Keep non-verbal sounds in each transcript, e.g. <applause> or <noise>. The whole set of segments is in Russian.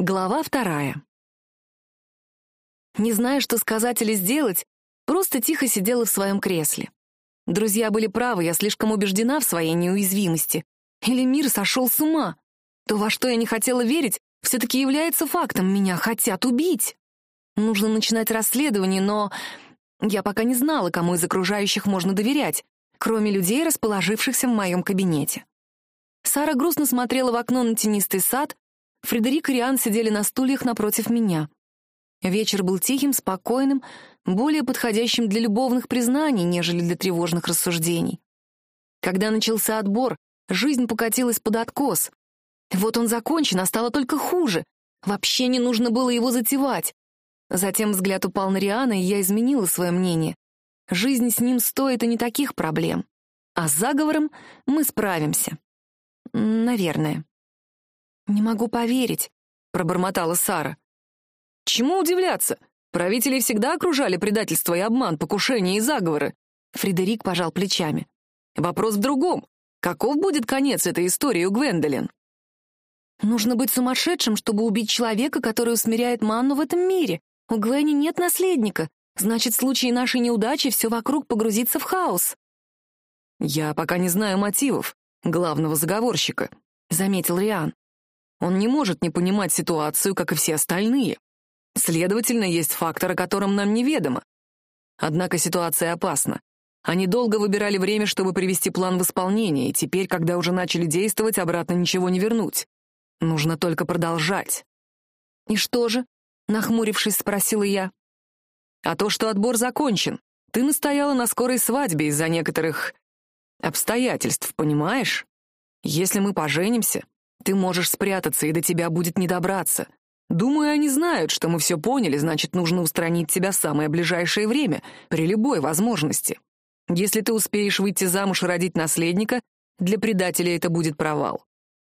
Глава вторая. Не зная, что сказать или сделать, просто тихо сидела в своем кресле. Друзья были правы, я слишком убеждена в своей неуязвимости. Или мир сошел с ума. То, во что я не хотела верить, все-таки является фактом. Меня хотят убить. Нужно начинать расследование, но я пока не знала, кому из окружающих можно доверять, кроме людей, расположившихся в моем кабинете. Сара грустно смотрела в окно на тенистый сад, Фредерик и Риан сидели на стульях напротив меня. Вечер был тихим, спокойным, более подходящим для любовных признаний, нежели для тревожных рассуждений. Когда начался отбор, жизнь покатилась под откос. Вот он закончен, а стало только хуже. Вообще не нужно было его затевать. Затем взгляд упал на Риана, и я изменила свое мнение. Жизнь с ним стоит и не таких проблем. А с заговором мы справимся. Наверное. «Не могу поверить», — пробормотала Сара. «Чему удивляться? Правители всегда окружали предательство и обман, покушения и заговоры». Фредерик пожал плечами. «Вопрос в другом. Каков будет конец этой истории у Гвендолин?» «Нужно быть сумасшедшим, чтобы убить человека, который усмиряет манну в этом мире. У Гвенни нет наследника. Значит, в случае нашей неудачи все вокруг погрузится в хаос». «Я пока не знаю мотивов главного заговорщика», — заметил Риан. Он не может не понимать ситуацию, как и все остальные. Следовательно, есть фактор, о котором нам неведомо. Однако ситуация опасна. Они долго выбирали время, чтобы привести план в исполнение, и теперь, когда уже начали действовать, обратно ничего не вернуть. Нужно только продолжать. «И что же?» — нахмурившись, спросила я. «А то, что отбор закончен. Ты настояла на скорой свадьбе из-за некоторых обстоятельств, понимаешь? Если мы поженимся, ты можешь спрятаться, и до тебя будет не добраться. Думаю, они знают, что мы все поняли, значит, нужно устранить тебя в самое ближайшее время, при любой возможности. Если ты успеешь выйти замуж и родить наследника, для предателя это будет провал.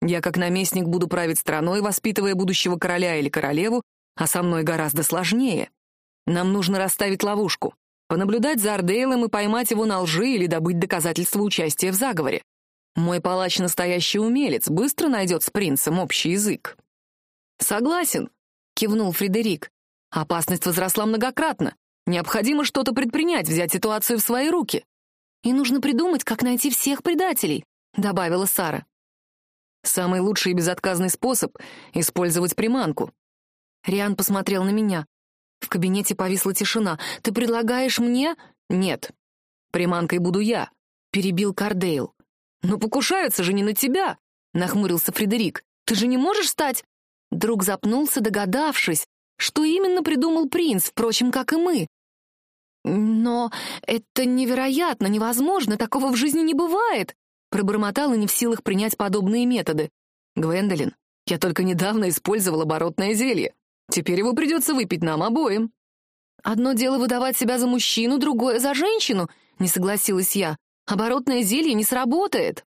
Я как наместник буду править страной, воспитывая будущего короля или королеву, а со мной гораздо сложнее. Нам нужно расставить ловушку, понаблюдать за Ардейлом и поймать его на лжи или добыть доказательства участия в заговоре. Мой палач настоящий умелец, быстро найдет с принцем общий язык. Согласен, кивнул Фредерик. Опасность возросла многократно. Необходимо что-то предпринять, взять ситуацию в свои руки. И нужно придумать, как найти всех предателей, добавила Сара. Самый лучший и безотказный способ — использовать приманку. Риан посмотрел на меня. В кабинете повисла тишина. «Ты предлагаешь мне?» «Нет. Приманкой буду я», — перебил Кардейл. «Но покушаются же не на тебя!» — нахмурился Фредерик. «Ты же не можешь стать...» Друг запнулся, догадавшись, что именно придумал принц, впрочем, как и мы. «Но это невероятно, невозможно, такого в жизни не бывает!» Пробормотал и не в силах принять подобные методы. «Гвендолин, я только недавно использовал оборотное зелье. Теперь его придется выпить нам обоим». «Одно дело выдавать себя за мужчину, другое — за женщину», — не согласилась я. Оборотное зелье не сработает.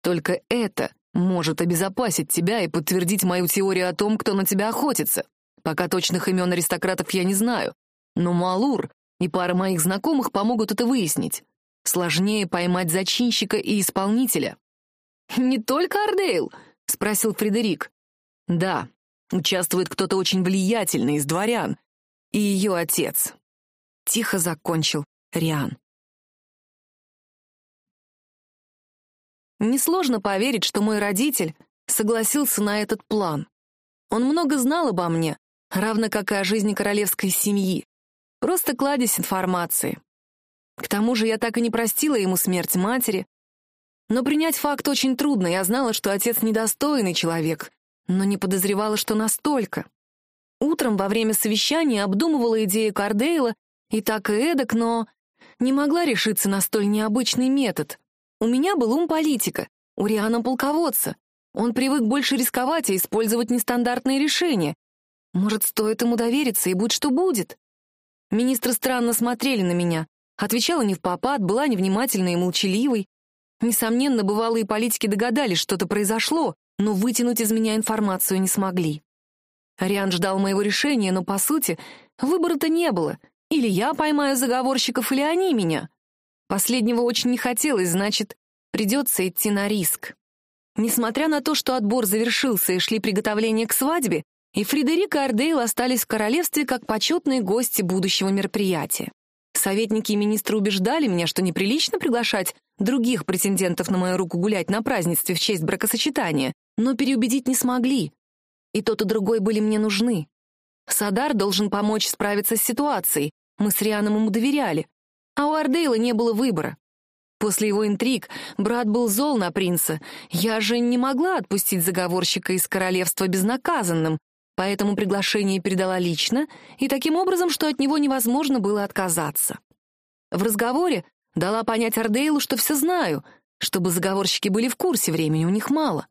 Только это может обезопасить тебя и подтвердить мою теорию о том, кто на тебя охотится. Пока точных имен аристократов я не знаю, но Малур и пара моих знакомых помогут это выяснить. Сложнее поймать зачинщика и исполнителя. «Не только Ардейл?» — спросил Фредерик. «Да, участвует кто-то очень влиятельный из дворян. И ее отец». Тихо закончил Риан. Несложно поверить, что мой родитель согласился на этот план. Он много знал обо мне, равно как и о жизни королевской семьи. Просто кладезь информации. К тому же я так и не простила ему смерть матери. Но принять факт очень трудно. Я знала, что отец недостойный человек, но не подозревала, что настолько. Утром во время совещания обдумывала идею Кардейла и так и эдак, но не могла решиться на столь необычный метод. У меня был ум политика, у Риана полководца. Он привык больше рисковать и использовать нестандартные решения. Может, стоит ему довериться, и будь что будет. Министры странно смотрели на меня. Отвечала не в попад, была невнимательной и молчаливой. Несомненно, бывалые политики догадались, что-то произошло, но вытянуть из меня информацию не смогли. Риан ждал моего решения, но, по сути, выбора-то не было. Или я поймаю заговорщиков, или они меня. Последнего очень не хотелось, значит, придется идти на риск. Несмотря на то, что отбор завершился и шли приготовления к свадьбе, и Фредерик и Ардейл остались в королевстве как почетные гости будущего мероприятия. Советники и министры убеждали меня, что неприлично приглашать других претендентов на мою руку гулять на празднестве в честь бракосочетания, но переубедить не смогли. И тот, и другой были мне нужны. Садар должен помочь справиться с ситуацией, мы с Рианом ему доверяли, а у Ардейла не было выбора. После его интриг брат был зол на принца. Я же не могла отпустить заговорщика из королевства безнаказанным, поэтому приглашение передала лично и таким образом, что от него невозможно было отказаться. В разговоре дала понять Ардейлу, что все знаю, чтобы заговорщики были в курсе, времени у них мало.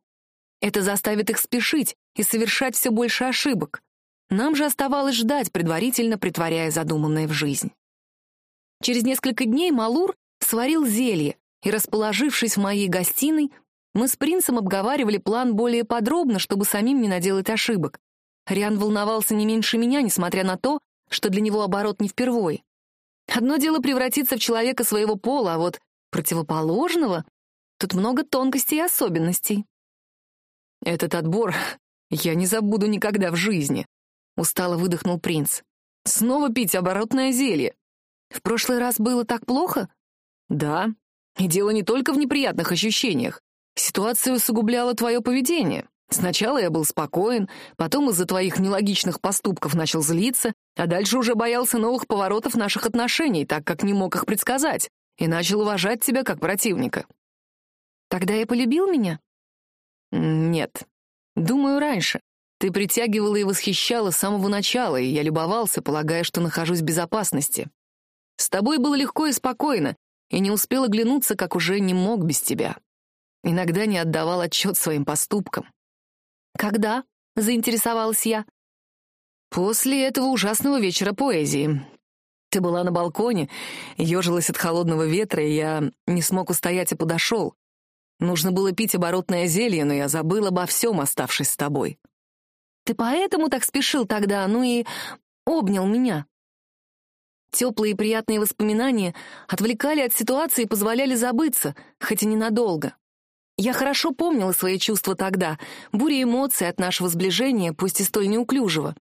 Это заставит их спешить и совершать все больше ошибок. Нам же оставалось ждать, предварительно притворяя задуманное в жизнь. Через несколько дней Малур сварил зелье, и, расположившись в моей гостиной, мы с принцем обговаривали план более подробно, чтобы самим не наделать ошибок. Риан волновался не меньше меня, несмотря на то, что для него оборот не впервой. Одно дело превратиться в человека своего пола, а вот противоположного — тут много тонкостей и особенностей. «Этот отбор я не забуду никогда в жизни», — устало выдохнул принц. «Снова пить оборотное зелье. В прошлый раз было так плохо? Да. И дело не только в неприятных ощущениях. Ситуацию усугубляло твое поведение. Сначала я был спокоен, потом из-за твоих нелогичных поступков начал злиться, а дальше уже боялся новых поворотов наших отношений, так как не мог их предсказать, и начал уважать тебя как противника. Тогда я полюбил меня? Нет. Думаю, раньше. Ты притягивала и восхищала с самого начала, и я любовался, полагая, что нахожусь в безопасности. С тобой было легко и спокойно, и не успел оглянуться, как уже не мог без тебя. Иногда не отдавал отчет своим поступкам. «Когда?» — заинтересовалась я. «После этого ужасного вечера поэзии. Ты была на балконе, ежилась от холодного ветра, и я не смог устоять и подошел. Нужно было пить оборотное зелье, но я забыл обо всем, оставшись с тобой». «Ты поэтому так спешил тогда, ну и обнял меня?» Теплые и приятные воспоминания отвлекали от ситуации и позволяли забыться, хоть и ненадолго. Я хорошо помнила свои чувства тогда, буря эмоций от нашего сближения, пусть и столь неуклюжего.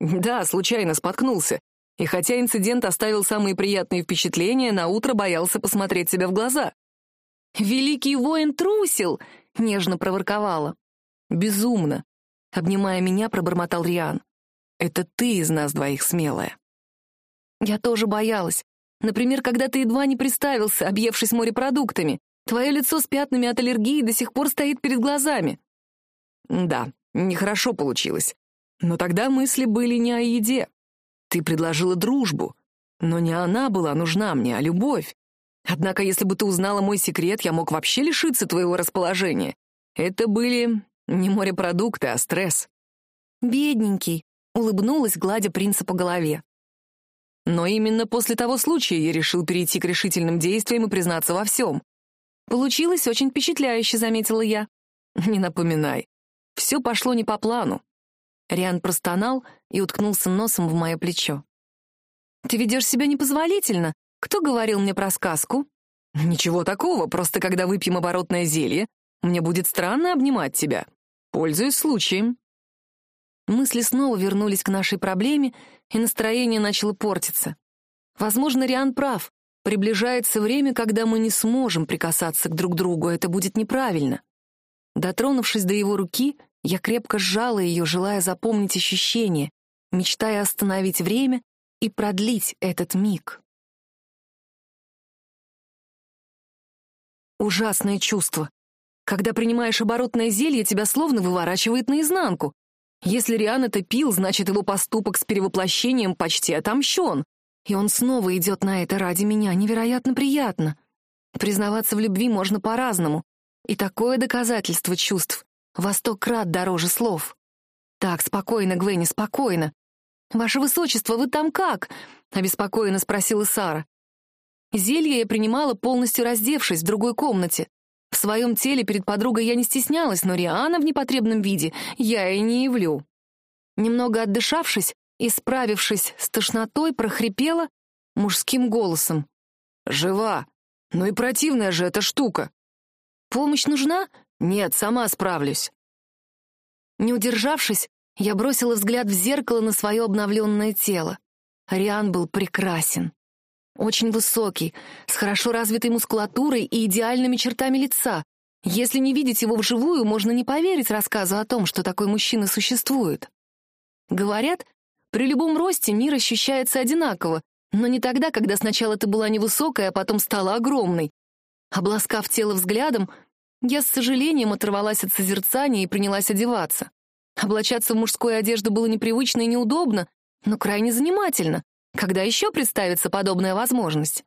Да, случайно споткнулся. И хотя инцидент оставил самые приятные впечатления, на утро боялся посмотреть себя в глаза. «Великий воин трусил!» — нежно проворковала. «Безумно!» — обнимая меня, пробормотал Риан. «Это ты из нас двоих смелая». Я тоже боялась. Например, когда ты едва не приставился, объевшись морепродуктами. Твое лицо с пятнами от аллергии до сих пор стоит перед глазами. Да, нехорошо получилось. Но тогда мысли были не о еде. Ты предложила дружбу. Но не она была нужна мне, а любовь. Однако, если бы ты узнала мой секрет, я мог вообще лишиться твоего расположения. Это были не морепродукты, а стресс. Бедненький, улыбнулась, гладя принца по голове. Но именно после того случая я решил перейти к решительным действиям и признаться во всем. Получилось очень впечатляюще, заметила я. Не напоминай. Все пошло не по плану. Риан простонал и уткнулся носом в мое плечо. «Ты ведешь себя непозволительно. Кто говорил мне про сказку?» «Ничего такого, просто когда выпьем оборотное зелье, мне будет странно обнимать тебя. Пользуюсь случаем». Мысли снова вернулись к нашей проблеме, и настроение начало портиться. Возможно, Риан прав. Приближается время, когда мы не сможем прикасаться к друг другу, это будет неправильно. Дотронувшись до его руки, я крепко сжала ее, желая запомнить ощущение, мечтая остановить время и продлить этот миг. Ужасное чувство. Когда принимаешь оборотное зелье, тебя словно выворачивает наизнанку. Если Риан это пил, значит, его поступок с перевоплощением почти отомщен. И он снова идет на это ради меня. Невероятно приятно. Признаваться в любви можно по-разному. И такое доказательство чувств во сто крат дороже слов. Так, спокойно, Гвенни, спокойно. «Ваше Высочество, вы там как?» — обеспокоенно спросила Сара. Зелье я принимала, полностью раздевшись в другой комнате. Своем теле перед подругой я не стеснялась, но Риана в непотребном виде я и не явлю. Немного отдышавшись и справившись с тошнотой, прохрипела мужским голосом. «Жива! Ну и противная же эта штука!» «Помощь нужна?» «Нет, сама справлюсь». Не удержавшись, Я бросила взгляд в зеркало на свое обновленное тело. Риан был прекрасен. Очень высокий, с хорошо развитой мускулатурой и идеальными чертами лица. Если не видеть его вживую, можно не поверить рассказу о том, что такой мужчина существует. Говорят, при любом росте мир ощущается одинаково, но не тогда, когда сначала ты была невысокой, а потом стала огромной. Обласкав тело взглядом, я с сожалением оторвалась от созерцания и принялась одеваться. Облачаться в мужскую одежду было непривычно и неудобно, но крайне занимательно. Когда еще представится подобная возможность?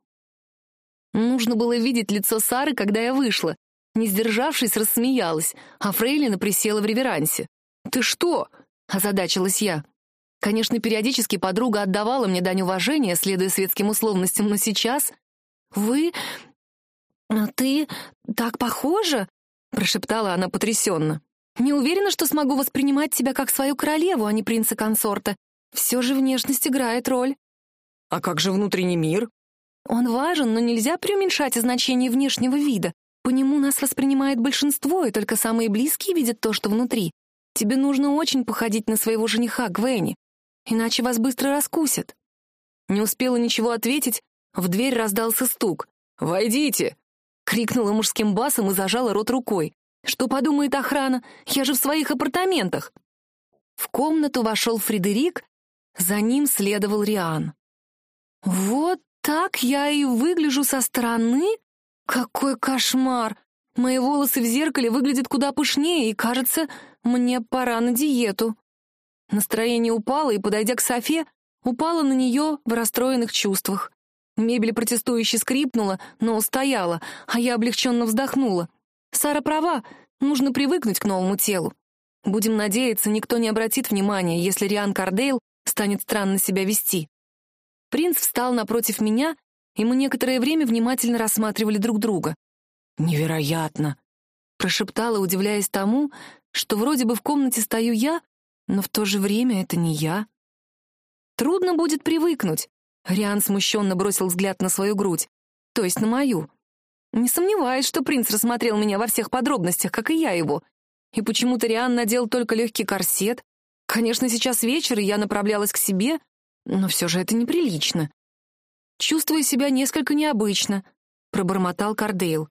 Нужно было видеть лицо Сары, когда я вышла. Не сдержавшись, рассмеялась, а Фрейлина присела в реверансе. «Ты что?» — озадачилась я. Конечно, периодически подруга отдавала мне дань уважения, следуя светским условностям, но сейчас... «Вы... ты так похожа?» — прошептала она потрясенно. «Не уверена, что смогу воспринимать тебя как свою королеву, а не принца-консорта. Все же внешность играет роль». «А как же внутренний мир?» «Он важен, но нельзя преуменьшать значение внешнего вида. По нему нас воспринимает большинство, и только самые близкие видят то, что внутри. Тебе нужно очень походить на своего жениха, Гвенни иначе вас быстро раскусят». Не успела ничего ответить, в дверь раздался стук. «Войдите!» — крикнула мужским басом и зажала рот рукой. «Что подумает охрана? Я же в своих апартаментах!» В комнату вошел Фредерик, за ним следовал Риан. «Вот так я и выгляжу со стороны? Какой кошмар! Мои волосы в зеркале выглядят куда пышнее, и, кажется, мне пора на диету». Настроение упало, и, подойдя к Софе, упало на нее в расстроенных чувствах. Мебель протестующе скрипнула, но устояла, а я облегченно вздохнула. Сара права, нужно привыкнуть к новому телу. Будем надеяться, никто не обратит внимания, если Риан Кардейл станет странно себя вести. Принц встал напротив меня, и мы некоторое время внимательно рассматривали друг друга. «Невероятно!» — прошептала, удивляясь тому, что вроде бы в комнате стою я, но в то же время это не я. Трудно будет привыкнуть. Риан смущенно бросил взгляд на свою грудь, то есть на мою. Не сомневаюсь, что принц рассмотрел меня во всех подробностях, как и я его. И почему-то Риан надел только легкий корсет. Конечно, сейчас вечер, и я направлялась к себе, но все же это неприлично. Чувствую себя несколько необычно, пробормотал Кардейл.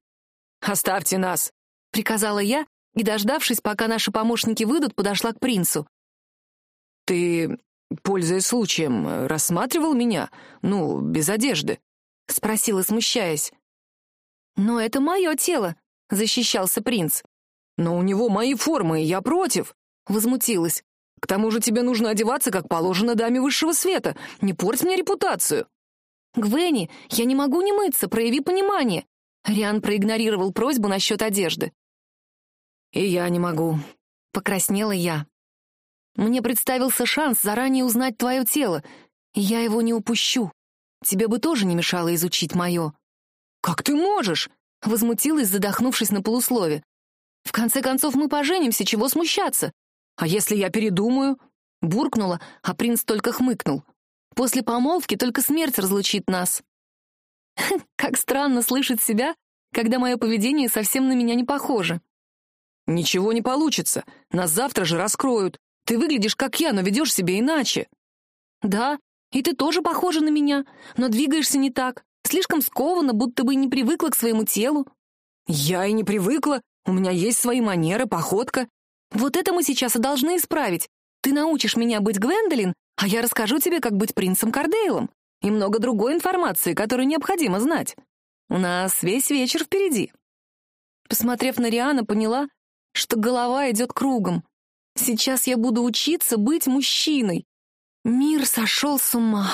«Оставьте нас!» — приказала я, и, дождавшись, пока наши помощники выйдут, подошла к принцу. «Ты, пользуясь случаем, рассматривал меня? Ну, без одежды?» — спросила, смущаясь. «Но это мое тело», — защищался принц. «Но у него мои формы, и я против», — возмутилась. «К тому же тебе нужно одеваться, как положено даме высшего света. Не порть мне репутацию». «Гвенни, я не могу не мыться, прояви понимание». Риан проигнорировал просьбу насчет одежды. «И я не могу», — покраснела я. Мне представился шанс заранее узнать твое тело, и я его не упущу. Тебе бы тоже не мешало изучить мое». «Как ты можешь?» — возмутилась, задохнувшись на полуслове. «В конце концов, мы поженимся, чего смущаться? А если я передумаю?» Буркнула, а принц только хмыкнул. «После помолвки только смерть разлучит нас». <laughs> Как странно слышать себя, когда мое поведение совсем на меня не похоже. «Ничего не получится. Нас завтра же раскроют. Ты выглядишь как я, но ведешь себя иначе». «Да, и ты тоже похожа на меня, но двигаешься не так. Слишком скованно, будто бы не привыкла к своему телу». «Я и не привыкла. У меня есть свои манеры, походка». «Вот это мы сейчас и должны исправить. Ты научишь меня быть Гвендолин, а я расскажу тебе, как быть принцем Кардейлом. И много другой информации, которую необходимо знать. У нас весь вечер впереди». Посмотрев на Риана, поняла, что голова идет кругом. Сейчас я буду учиться быть мужчиной. Мир сошел с ума.